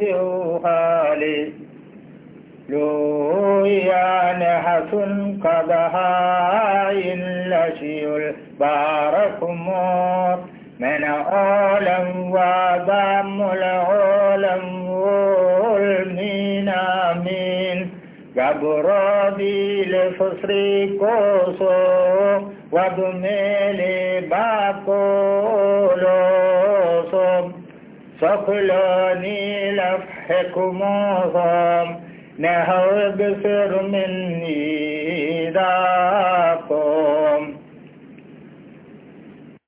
يوحالي لويان حسن قضها إلا شيء البارك موت من عالم وضم العالم والمين آمين. قبرابي لفصري كوسو ودميلي باقولو. سقلاني لفحكمهم نهو بسر مني.